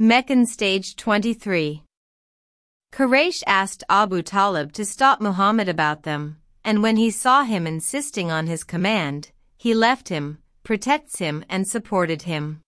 Meccan Stage 23 Quraysh asked Abu Talib to stop Muhammad about them, and when he saw him insisting on his command, he left him, protects him and supported him.